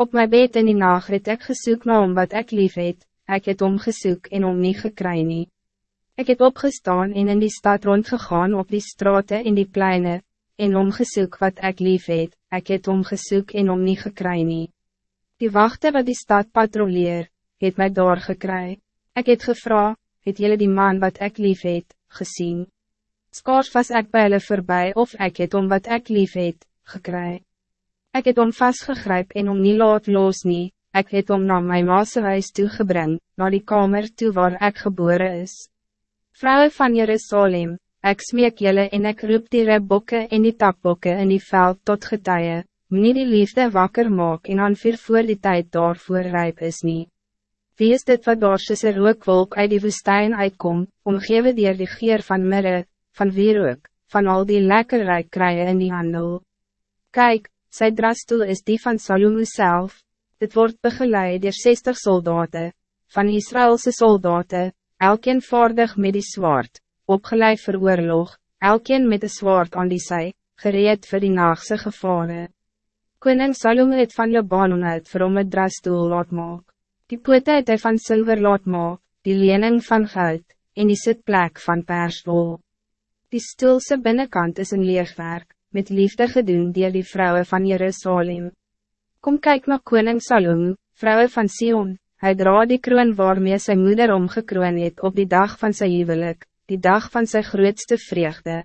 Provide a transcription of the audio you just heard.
Op mijn bed in die nacht het ek gesoek na om wat ek lief het, ek het om gesoek en om nie gekry nie. Ek het opgestaan en in die stad rondgegaan op die straten in die pleinen, en omgesoek wat ik lief het, ek het omgesoek en om nie gekry nie. Die wachten wat die stad patrolleer, het mij daar gekry. Ek het gevra, het jullie die man wat ik lief het, gezien. Skaars was ek by hulle voorbij of ek het om wat ik lief het, gekry. Ik het om vastgegryp en om niet laat los nie, ek het om na my maase huis toegebring, na die kamer toe waar ik geboren is. Vrouwen van Jerusalem, ik smeek jullie en ik roep die rebokke en die takbokke in die veld tot getuie, nie die liefde wakker maak en aan vir voor die tijd daarvoor rijp is nie. Wie is dit wat daar soos een rookwolk uit die woestijn uitkom, omgewe dier die geer van mirre, van wierook, van al die lekker rijk in die handel? Kijk, Sy drasstoel is die van Salomo zelf. Dit wordt begeleid door 60 soldaten, van Israëlse soldaten, elkeen vaardig met die zwaard, opgeleid voor oorlog, elkeen met een zwaard aan die zij, gereed voor die nachtse gevaren. Koning Salomo het van Libanon uit vir hom het drasstoel laat maak. Die pote het hy van zilver laat maak, die lening van goud, en die sitplek van perswol. Die stoelse binnenkant is een leegwerk met liefde gedoen dier die vrouwen van Jerusalem. Kom kijk naar koning Salom, vrouwen van Sion, hij dra die kroon waarmee zijn moeder omgekroon het op die dag van zijn huwelijk, die dag van zijn grootste vreugde.